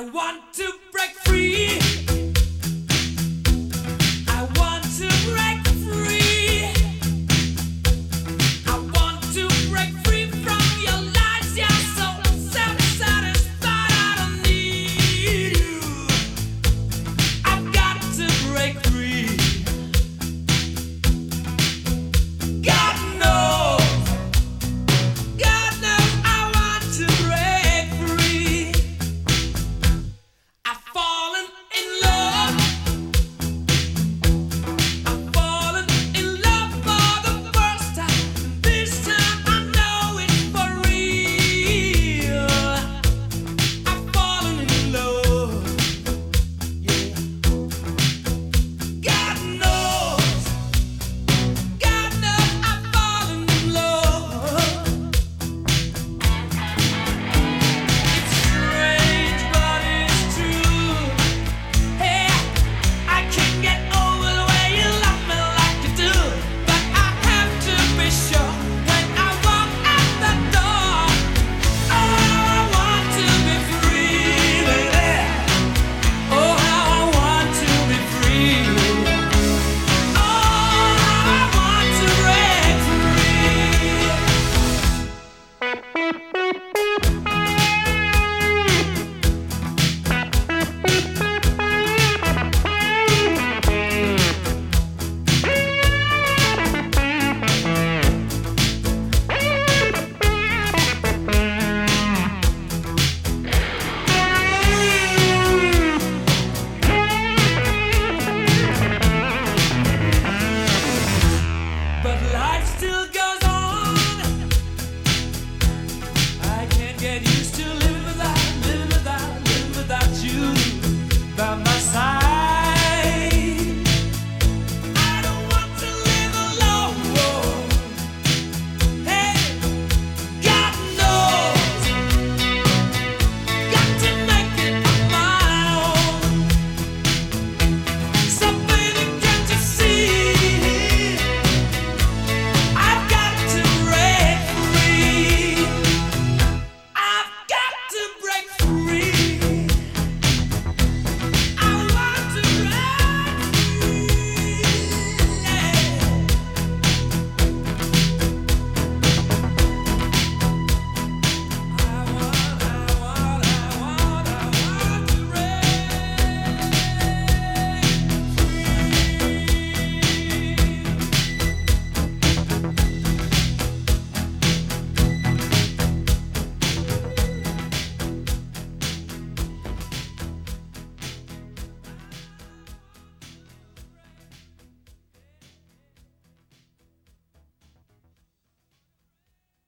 I want to passar.